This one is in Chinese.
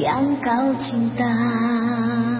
养到长大。